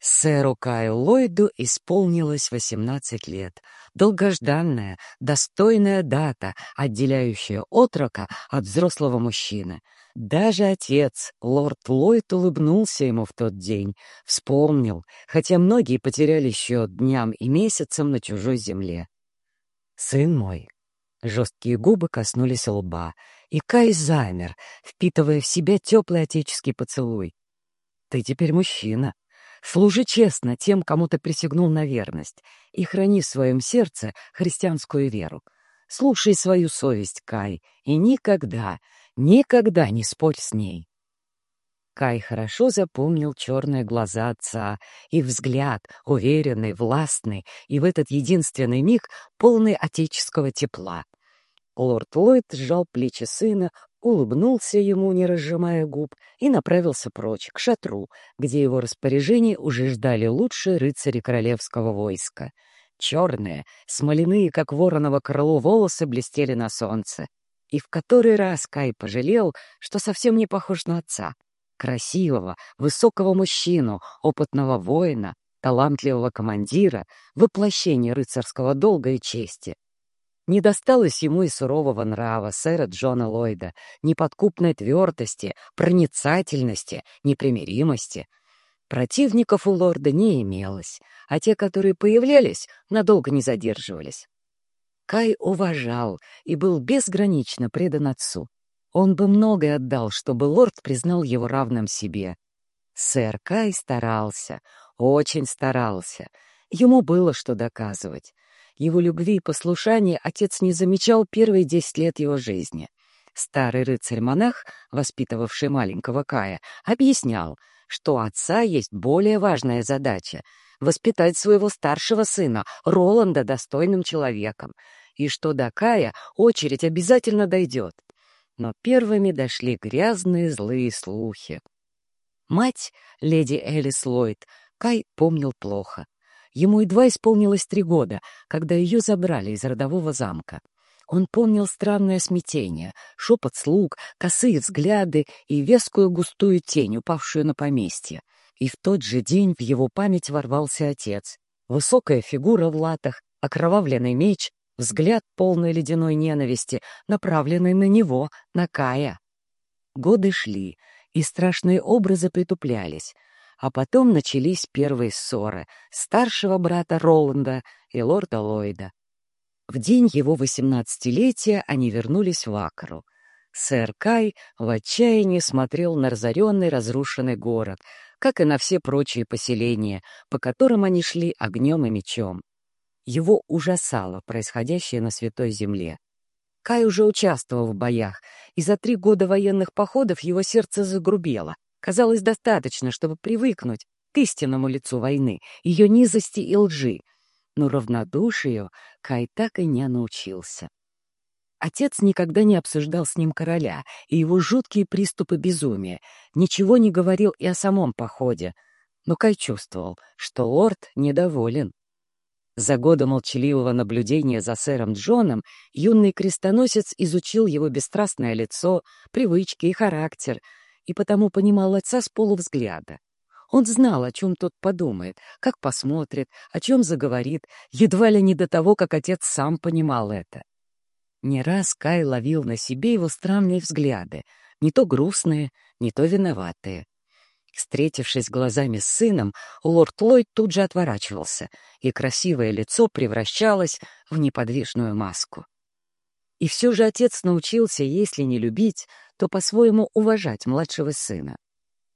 Сэру Каю Ллойду исполнилось 18 лет. Долгожданная, достойная дата, отделяющая отрока от взрослого мужчины. Даже отец, лорд Ллойд, улыбнулся ему в тот день, вспомнил, хотя многие потеряли счет дням и месяцам на чужой земле. «Сын мой!» Жесткие губы коснулись лба, и Кай замер, впитывая в себя теплый отеческий поцелуй. «Ты теперь мужчина. Служи честно тем, кому ты присягнул на верность, и храни в своем сердце христианскую веру. Слушай свою совесть, Кай, и никогда, никогда не спорь с ней. Кай хорошо запомнил черные глаза отца и взгляд, уверенный, властный, и в этот единственный миг полный отеческого тепла. Лорд Ллойд сжал плечи сына, улыбнулся ему, не разжимая губ, и направился прочь, к шатру, где его распоряжение уже ждали лучшие рыцари королевского войска. Черные, смоляные, как вороново крыло, волосы блестели на солнце. И в который раз Кай пожалел, что совсем не похож на отца. Красивого, высокого мужчину, опытного воина, талантливого командира, воплощение рыцарского долга и чести. Не досталось ему и сурового нрава сэра Джона Ллойда, неподкупной твердости, проницательности, непримиримости. Противников у лорда не имелось, а те, которые появлялись, надолго не задерживались. Кай уважал и был безгранично предан отцу. Он бы многое отдал, чтобы лорд признал его равным себе. Сэр Кай старался, очень старался. Ему было что доказывать. Его любви и послушания отец не замечал первые десять лет его жизни. Старый рыцарь-монах, воспитывавший маленького Кая, объяснял, что отца есть более важная задача — воспитать своего старшего сына, Роланда, достойным человеком, и что до Кая очередь обязательно дойдет. Но первыми дошли грязные злые слухи. Мать, леди Элис Ллойд, Кай помнил плохо. Ему едва исполнилось три года, когда ее забрали из родового замка. Он помнил странное смятение, шепот слуг, косые взгляды и вескую густую тень, упавшую на поместье. И в тот же день в его память ворвался отец. Высокая фигура в латах, окровавленный меч, взгляд полный ледяной ненависти, направленный на него, на Кая. Годы шли, и страшные образы притуплялись — а потом начались первые ссоры старшего брата Роланда и лорда Ллойда. В день его восемнадцатилетия они вернулись в Акру. Сэр Кай в отчаянии смотрел на разоренный разрушенный город, как и на все прочие поселения, по которым они шли огнем и мечом. Его ужасало происходящее на Святой Земле. Кай уже участвовал в боях, и за три года военных походов его сердце загрубело — Казалось, достаточно, чтобы привыкнуть к истинному лицу войны, ее низости и лжи. Но равнодушию Кай так и не научился. Отец никогда не обсуждал с ним короля и его жуткие приступы безумия, ничего не говорил и о самом походе. Но Кай чувствовал, что лорд недоволен. За годы молчаливого наблюдения за сэром Джоном юный крестоносец изучил его бесстрастное лицо, привычки и характер — и потому понимал отца с полувзгляда. Он знал, о чем тот подумает, как посмотрит, о чем заговорит, едва ли не до того, как отец сам понимал это. Не раз Кай ловил на себе его странные взгляды, не то грустные, не то виноватые. Встретившись глазами с сыном, лорд Ллойд тут же отворачивался, и красивое лицо превращалось в неподвижную маску. И все же отец научился, если не любить, то по-своему уважать младшего сына.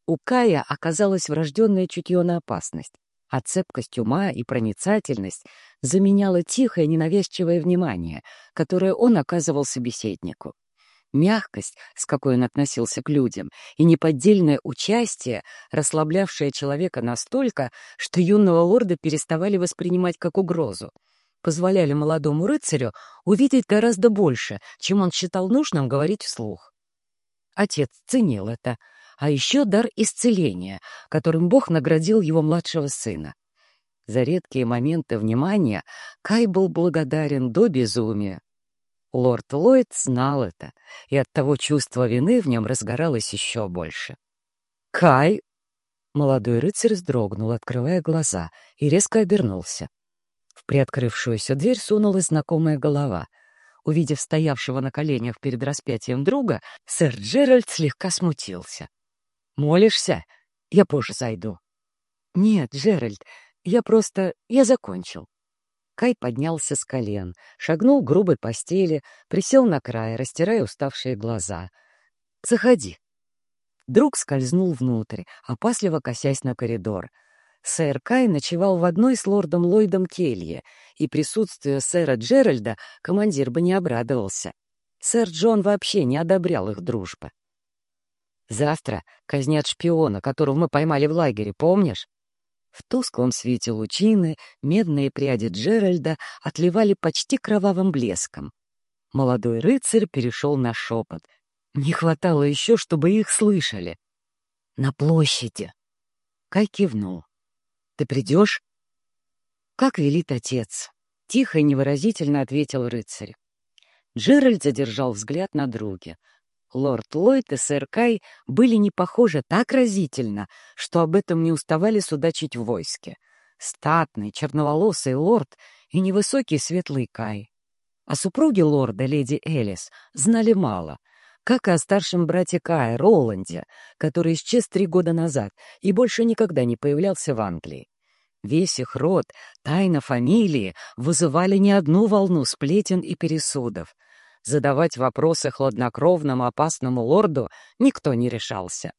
У Кая оказалось врожденное чутье на опасность, а цепкость ума и проницательность заменяла тихое ненавязчивое внимание, которое он оказывал собеседнику. Мягкость, с какой он относился к людям, и неподдельное участие, расслаблявшее человека настолько, что юного лорда переставали воспринимать как угрозу, позволяли молодому рыцарю увидеть гораздо больше, чем он считал нужным говорить вслух. Отец ценил это, а еще дар исцеления, которым Бог наградил его младшего сына. За редкие моменты внимания Кай был благодарен до безумия. Лорд Ллойд знал это, и оттого чувство вины в нем разгоралось еще больше. «Кай!» Молодой рыцарь вздрогнул, открывая глаза, и резко обернулся. В приоткрывшуюся дверь сунулась знакомая голова. Увидев стоявшего на коленях перед распятием друга, сэр Джеральд слегка смутился. «Молишься? Я позже зайду». «Нет, Джеральд, я просто... я закончил». Кай поднялся с колен, шагнул к грубой постели, присел на край, растирая уставшие глаза. «Заходи». Друг скользнул внутрь, опасливо косясь на коридор — Сэр Кай ночевал в одной с лордом Ллойдом келье, и присутствие сэра Джеральда командир бы не обрадовался. Сэр Джон вообще не одобрял их дружбы. «Завтра казнят шпиона, которого мы поймали в лагере, помнишь?» В тусклом свете лучины медные пряди Джеральда отливали почти кровавым блеском. Молодой рыцарь перешел на шепот. Не хватало еще, чтобы их слышали. «На площади!» Кай кивнул. Ты придешь?» «Как велит отец», — тихо и невыразительно ответил рыцарь. Джеральд задержал взгляд на друге. Лорд Ллойд и сэр Кай были не похожи так разительно, что об этом не уставали судачить в войске. Статный, черноволосый лорд и невысокий светлый Кай. О супруге лорда, леди Элис, знали мало — как и о старшем брате Кая, Роланде, который исчез три года назад и больше никогда не появлялся в Англии. Весь их род, тайна фамилии вызывали не одну волну сплетен и пересудов. Задавать вопросы хладнокровному опасному лорду никто не решался.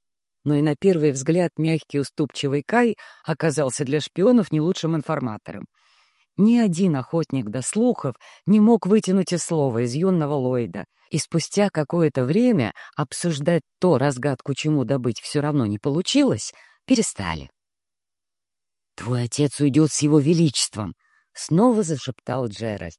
Но и на первый взгляд мягкий уступчивый Кай оказался для шпионов не лучшим информатором. Ни один охотник до слухов не мог вытянуть и слова из юного Ллойда, и спустя какое-то время обсуждать то, разгадку чему добыть все равно не получилось, перестали. «Твой отец уйдет с его величеством!» — снова зашептал Джеральд.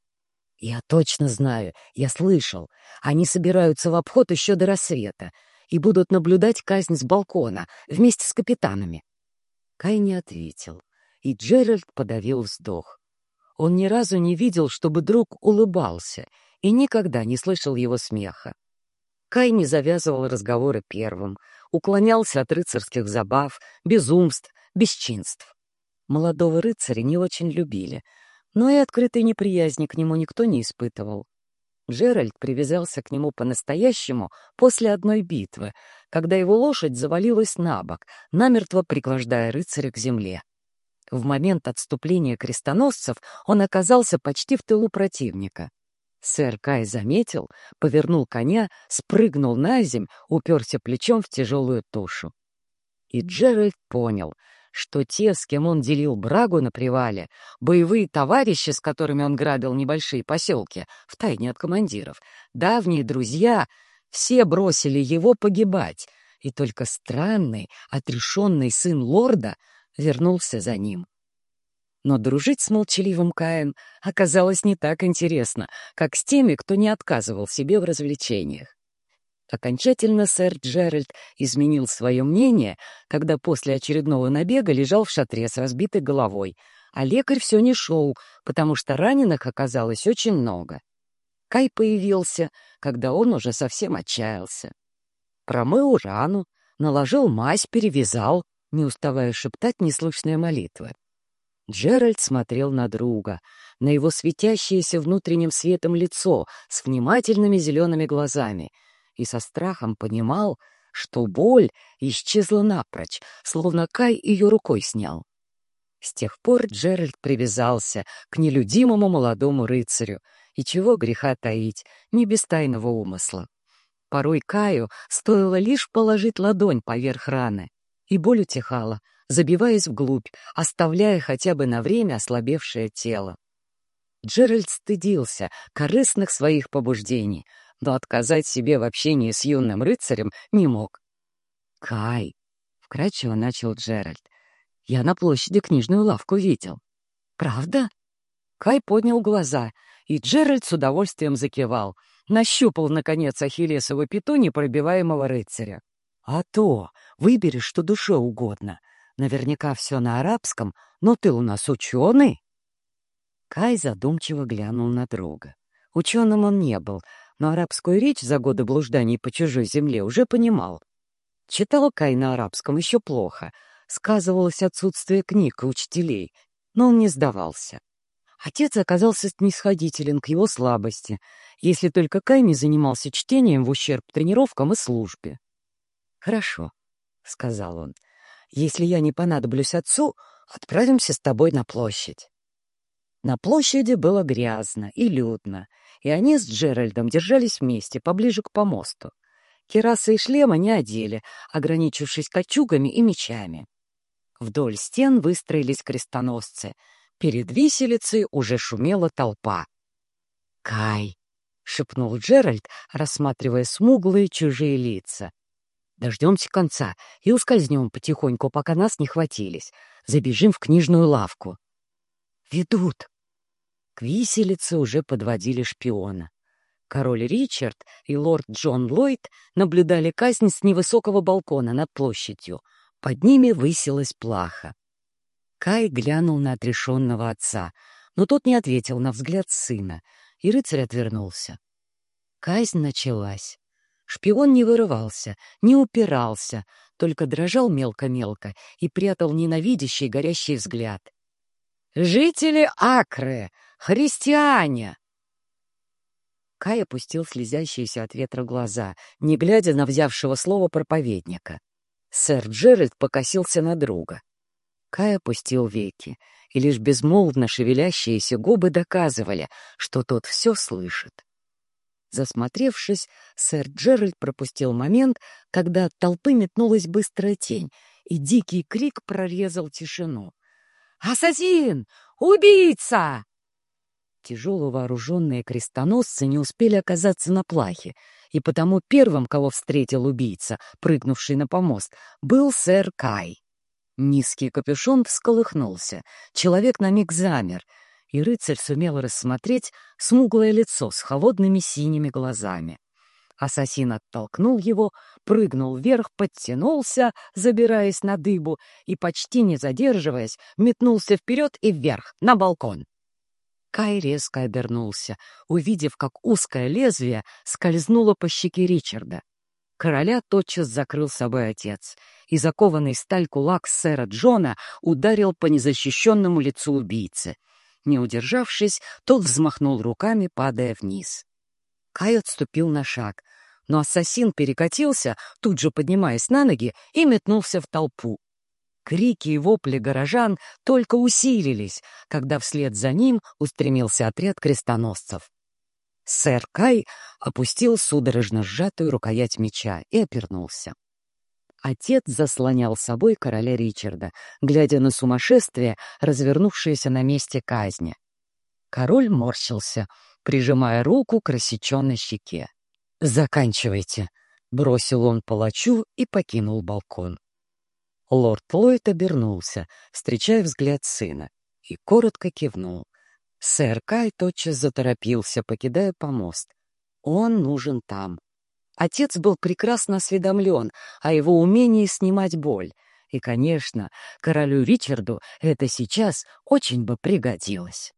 «Я точно знаю, я слышал. Они собираются в обход еще до рассвета и будут наблюдать казнь с балкона вместе с капитанами». Кай не ответил, и Джеральд подавил вздох. Он ни разу не видел, чтобы друг улыбался, и никогда не слышал его смеха. Кай не завязывал разговоры первым, уклонялся от рыцарских забав, безумств, бесчинств. Молодого рыцаря не очень любили, но и открытой неприязни к нему никто не испытывал. Джеральд привязался к нему по-настоящему после одной битвы, когда его лошадь завалилась на бок, намертво пригвождая рыцаря к земле. В момент отступления крестоносцев он оказался почти в тылу противника. Сэр Кай заметил, повернул коня, спрыгнул на земь, уперся плечом в тяжелую тушу. И Джеральд понял, что те, с кем он делил брагу на привале, боевые товарищи, с которыми он грабил небольшие поселки, втайне от командиров, давние друзья, все бросили его погибать, и только странный, отрешенный сын лорда — вернулся за ним. Но дружить с молчаливым Каем оказалось не так интересно, как с теми, кто не отказывал себе в развлечениях. Окончательно сэр Джеральд изменил свое мнение, когда после очередного набега лежал в шатре с разбитой головой, а лекарь все не шел, потому что раненых оказалось очень много. Кай появился, когда он уже совсем отчаялся. Промыл рану, наложил мазь, перевязал, не уставая шептать неслышные молитвы. Джеральд смотрел на друга, на его светящееся внутренним светом лицо с внимательными зелеными глазами, и со страхом понимал, что боль исчезла напрочь, словно Кай ее рукой снял. С тех пор Джеральд привязался к нелюдимому молодому рыцарю, и чего греха таить, не без тайного умысла. Порой Каю стоило лишь положить ладонь поверх раны, и боль утихала, забиваясь вглубь, оставляя хотя бы на время ослабевшее тело. Джеральд стыдился корыстных своих побуждений, но отказать себе в общении с юным рыцарем не мог. «Кай!» — вкрадчиво начал Джеральд. «Я на площади книжную лавку видел». «Правда?» Кай поднял глаза, и Джеральд с удовольствием закивал, нащупал, наконец, Ахиллесову пяту непробиваемого рыцаря. «А то! Выбери, что душе угодно. Наверняка все на арабском, но ты у нас ученый!» Кай задумчиво глянул на друга. Ученым он не был, но арабскую речь за годы блужданий по чужой земле уже понимал. Читал Кай на арабском еще плохо, сказывалось отсутствие книг и учителей, но он не сдавался. Отец оказался снисходителен к его слабости, если только Кай не занимался чтением в ущерб тренировкам и службе. «Хорошо», — сказал он, — «если я не понадоблюсь отцу, отправимся с тобой на площадь». На площади было грязно и людно, и они с Джеральдом держались вместе, поближе к помосту. Керасы и шлема не одели, ограничившись кольчугами и мечами. Вдоль стен выстроились крестоносцы. Перед виселицей уже шумела толпа. «Кай!» — шепнул Джеральд, рассматривая смуглые чужие лица. «Дождемся конца и ускользнем потихоньку, пока нас не хватились. Забежим в книжную лавку». «Ведут!» К виселице уже подводили шпиона. Король Ричард и лорд Джон Ллойд наблюдали казнь с невысокого балкона над площадью. Под ними высилась плаха. Кай глянул на отрешенного отца, но тот не ответил на взгляд сына, и рыцарь отвернулся. Казнь началась. Шпион не вырывался, не упирался, только дрожал мелко-мелко и прятал ненавидящий горящий взгляд. «Жители Акры! Христиане!» Кай опустил слезящиеся от ветра глаза, не глядя на взявшего слово проповедника. Сэр Джеральд покосился на друга. Кай опустил веки, и лишь безмолвно шевелящиеся губы доказывали, что тот все слышит. Засмотревшись, сэр Джеральд пропустил момент, когда от толпы метнулась быстрая тень, и дикий крик прорезал тишину. «Ассасин! Убийца!» Тяжело вооруженные крестоносцы не успели оказаться на плахе, и потому первым, кого встретил убийца, прыгнувший на помост, был сэр Кай. Низкий капюшон всколыхнулся, человек на миг замер, и рыцарь сумел рассмотреть смуглое лицо с холодными синими глазами. Ассасин оттолкнул его, прыгнул вверх, подтянулся, забираясь на дыбу, и, почти не задерживаясь, метнулся вперед и вверх, на балкон. Кай резко обернулся, увидев, как узкое лезвие скользнуло по щеке Ричарда. Короля тотчас закрыл собой отец, и закованный сталь кулак сэра Джона ударил по незащищенному лицу убийцы. Не удержавшись, тот взмахнул руками, падая вниз. Кай отступил на шаг, но ассасин перекатился, тут же поднимаясь на ноги, и метнулся в толпу. Крики и вопли горожан только усилились, когда вслед за ним устремился отряд крестоносцев. Сэр Кай опустил судорожно сжатую рукоять меча и опернулся. Отец заслонял собой короля Ричарда, глядя на сумасшествие, развернувшееся на месте казни. Король морщился, прижимая руку к рассеченной щеке. «Заканчивайте», — бросил он палачу и покинул балкон. Лорд Ллойд обернулся, встречая взгляд сына, и коротко кивнул. Сэр Кай тотчас заторопился, покидая помост. Он нужен там. Отец был прекрасно осведомлен о его умении снимать боль, и, конечно, королю Ричарду это сейчас очень бы пригодилось.